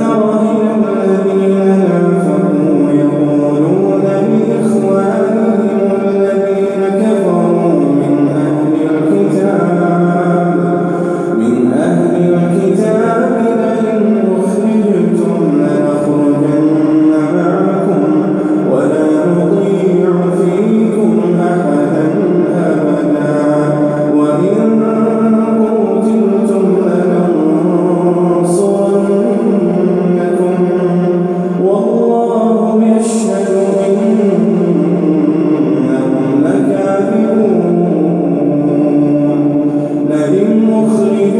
now honra nenhuma.